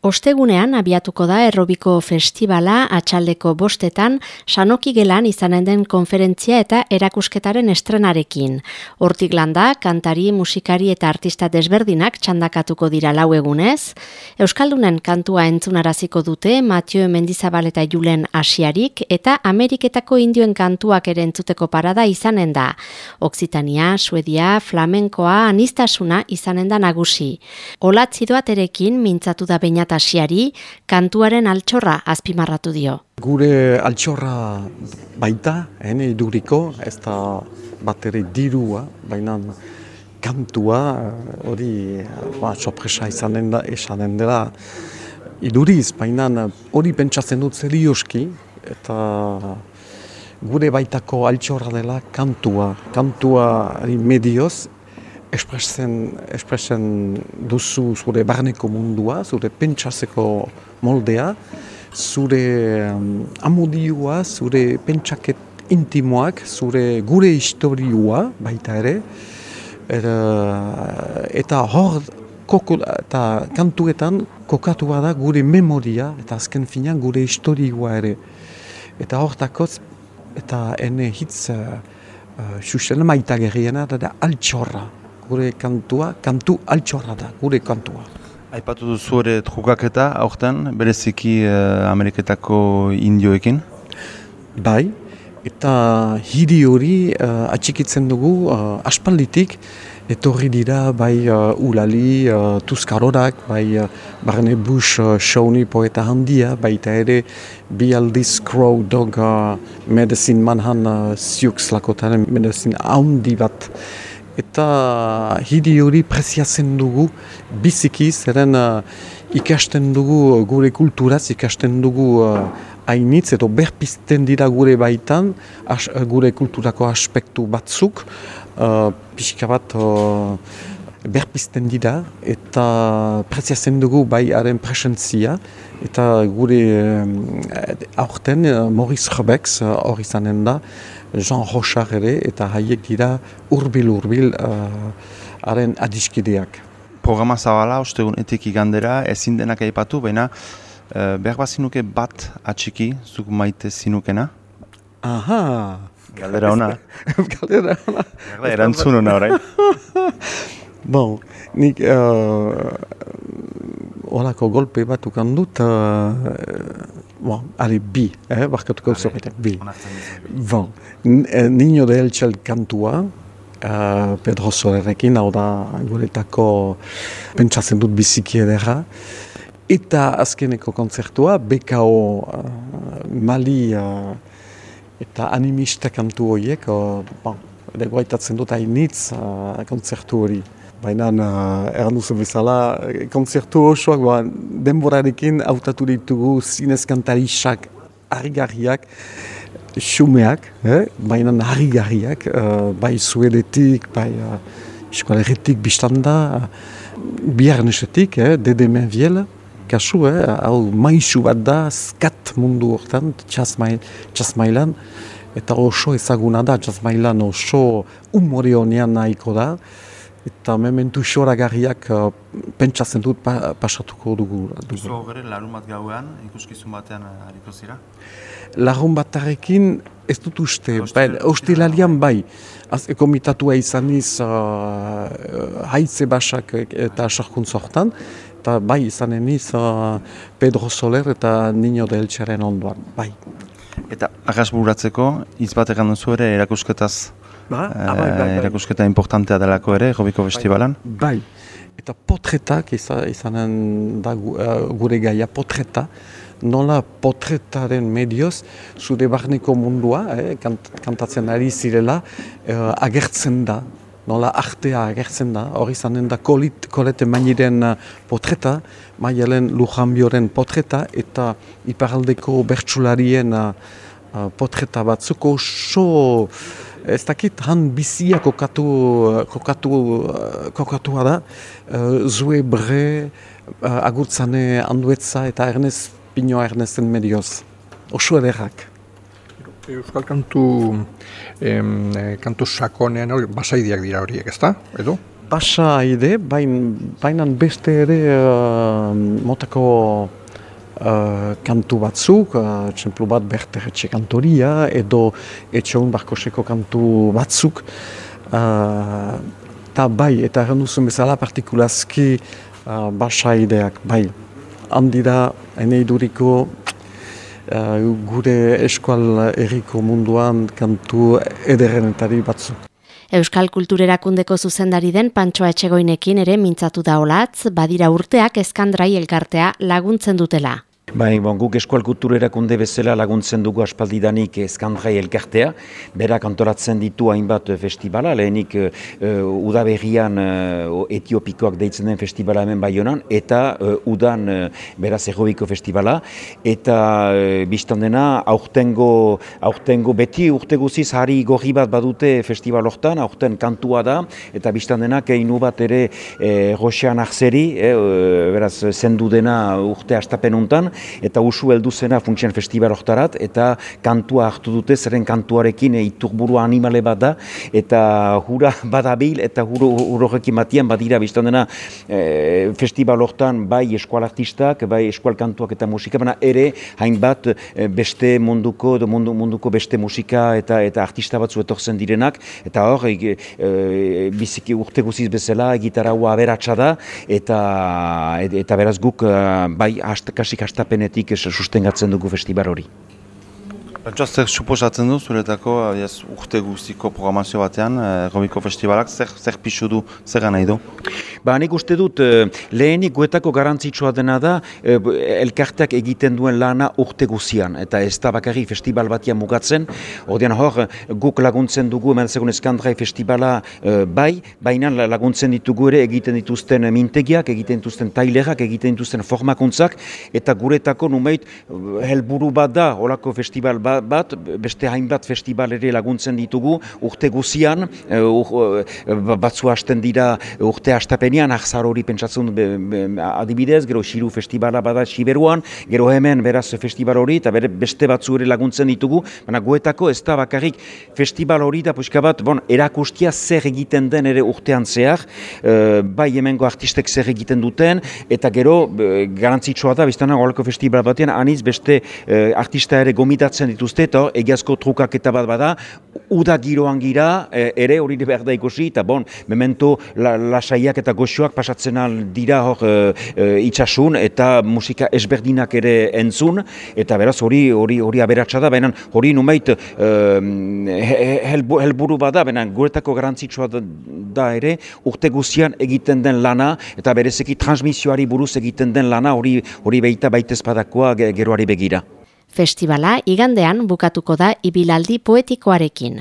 Ostegunean abiatuko da Errobiko Festivala atxaldeko bostetan Sanoki gelan izanen den konferentzia eta erakusketaren estrenarekin. Hortik landa, kantari, musikari eta artista desberdinak txandakatuko dira lau egunez. Euskaldunen kantua entzunaraziko dute Matio Mendizabal eta Julen Asiarik eta Ameriketako indioen kantuak ere entzuteko parada izanen da. Oksitania, Suedia, Flamenkoa, Anistasuna izanen da nagusi. Olatzidoat erekin mintzatu da bainat Asiari kantuaren altxorra azpimarratu dio. Gure altxorra baita, hene iduriko, ez da bat ere dirua, baina kantua hori ba, sopresa izanen da, esanen dela iduriz, baina hori pentsatzen dut zerioski, eta gure baitako altxorra dela kantua, kantua medioz, espresen, espresen duzu zure barneko mundua, zure pentsazeko moldea, zure um, amodioa, zure pentsaket intimoak, zure gure historioa baita ere, er, eta hor koko, eta kantuetan kokatua da gure memoria eta azken finean gure historioa ere. Eta hor takotz, eta ene hitz uh, uh, maita gerriena da altxorra gure kantua, kantu altxorra da, gure kantua. Aipatu duzu ere trukaketa, aurten, bereziki uh, Ameriketako indioekin? Bai, eta hiri hori uh, atxikitzen dugu uh, aspalditik, etorri dira bai uh, ulali, uh, tuzkarorak, bai uh, barne bush uh, shauni poeta handia, baita ere bi aldiz crow dog uh, medicine manhan uh, ziuk slakotaren medicine handi bat eta hidi hori preziatzen dugu biziki, zeren uh, ikasten dugu gure kulturaz, ikasten dugu uh, hainitz, edo berpizten dira gure baitan, as, gure kulturako aspektu batzuk, uh, pixka bat uh, berpizten dira, eta preziatzen dugu bai haren presentzia, eta gure uh, aurten uh, Maurice Rebex hori uh, izanen da, Jean Rochard ere eta haiek dira urbil-urbil uh, haren adiskideak. Programa zabala, ostegunetik igandera, ezin denak aipatu, baina uh, behar bat zinuke bat atxiki, zuk maite zinukena? Aha! Galdera ona. Galdera ona. Erantzun ona orain. bon, nik uh, olako golpe bat ukandut, uh, bon, ale bi, eh, barkatuko zorretan, bi. Bon, eh, Nino de Elchel kantua, uh, Pedro Solerrekin, hau da guretako pentsatzen dut biziki edera. Eta azkeneko konzertua, BKO uh, Mali uh, eta animista kantu horiek, uh, bon, dut hainitz uh, konzertu hori. Baina, uh, erran duzu bezala, konzertu osoak, ba, denborarekin autatu ditugu zinez kantarisak harrigarriak, xumeak, eh? baina harrigarriak, uh, bai zuedetik, bai uh, eskoaleretik biztanda, uh, biarnesetik, eh? dede menviel, kasu, eh? hau maisu bat da, skat mundu hortan, txasmailan, eta oso ezaguna da, txasmailan oso umore honean nahiko da, eta mementu xoragarriak uh, pentsatzen dut pa, pasatuko dugu. Zuzo gure, larun bat gauean, ikuskizun batean uh, hariko zira? Larun batarekin ez dut uste, uste bai, bai. Az, komitatua izan iz uh, haitze basak eta sarkun sortan, eta bai izanen iz uh, Pedro Soler eta Nino de Eltsaren ondoan, bai. Eta agas buratzeko, izbat egan duzu ere erakusketaz Ba? Ah, bai, bai, bai. Erakusketa importantea delako ere, Robiko Festivalan? Bai, eta potretak izanen da uh, gure gaia, potreta, nola potretaren medioz, zure barneko mundua, eh, kant, kantatzen ari zirela, uh, agertzen da, nola artea agertzen da, hori izanen da kolit, kolete mainiren uh, potreta, maialen Lujanbioren potreta, eta iparaldeko bertsularien uh, potreta batzuko oso ez dakit han bizia kokatu, kokatu, kokatua da, uh, zue bre, uh, agurtzane anduetza eta ernez pinoa ernezen medioz. Oso ederrak. Euskal kantu, em, kantu sakonean hori, basaidiak dira horiek, ezta? Edo? basa ide, baina beste ere uh, motako uh, kantu batzuk, uh, txemplu bat berterretxe kantoria, edo etxeun barkoseko kantu batzuk. Uh, ta bai, eta errandu zuen bezala partikulazki uh, basa ideak, bai, handi da, ene iduriko, gure eskual erriko munduan kantu ederrenetari batzuk. Euskal Kulturerakundeko zuzendari den Pantsoa Etxegoinekin ere mintzatu da olatz, badira urteak eskandrai elkartea laguntzen dutela. Bai, bon, guk eskual kultur erakunde bezala laguntzen dugu aspaldidanik eskandrai elkartea, berak antolatzen ditu hainbat festibala, lehenik uh, udaberrian uh, etiopikoak deitzen den festibala hemen baionan, eta uh, udan uh, beraz errobiko festivala, eta uh, biztan dena, aurtengo, aurtengo beti urte guziz hari gorri bat badute festival hortan, aurten kantua da, eta biztan dena, keinu bat ere eh, Roxean Arzeri, eh, beraz zendu dena urte astapen untan, eta usu heldu zena funtsian festival hortarat, eta kantua hartu dute, zeren kantuarekin e, iturburu animale bat da, eta hura badabil, eta huro horrekin matian badira biztan dena e, festival hortan bai eskual artistak, bai eskual kantuak eta musika, baina ere hainbat e, beste munduko, mundu, munduko beste musika eta eta artista batzu etortzen direnak, eta hor, e, e, biziki urte guziz bezala, gitarraua aberatsa da, eta, eta beraz guk bai kasik hastapenetik sustengatzen dugu festival hori. Pentsa, zer suposatzen du, zuretako adiaz, urte guztiko programazio batean, eh, Festivalak, zer, zer pixu du, zer gana du? Ba, nik uste dut, eh, lehenik guetako garantzitsua dena da, eh, elkarteak egiten duen lana urte guzian, eta ez da bakarri festival batian mugatzen, ordean hor, guk laguntzen dugu, emerzegun eskandrai festivala eh, bai, baina laguntzen ditugu ere egiten dituzten mintegiak, egiten dituzten tailerak, egiten dituzten formakuntzak, eta guretako numeit helburu bat da, olako festival Ba, bat, beste hainbat festival ere laguntzen ditugu, urte guzian, uh, batzu hasten dira urte hastapenean, ahzar hori pentsatzen adibidez, gero xiru festivala bada xiberuan, gero hemen beraz festival hori, eta beste batzu ere laguntzen ditugu, baina goetako ez da bakarrik festival hori da puxka bat, bon, erakustia zer egiten den ere urtean zehar, uh, bai hemengo artistek zer egiten duten, eta gero uh, garantzitsua da, biztana, golako festival batean, aniz beste artista ere gomitatzen dituzte, eta egiazko trukak eta bat bada, uda giroan gira, e, ere hori behar da ikusi, eta bon, memento lasaiak eta goxoak pasatzen dira hor e, e, itxasun, eta musika esberdinak ere entzun, eta beraz hori hori hori aberatsa da, baina hori numeit e, helburu bada, baina guretako garantzitsua da, ere, urte guzian egiten den lana, eta berezeki transmisioari buruz egiten den lana, hori hori baita baitezpadakoa geroari begira. Festivala igandean bukatuko da ibilaldi poetikoarekin.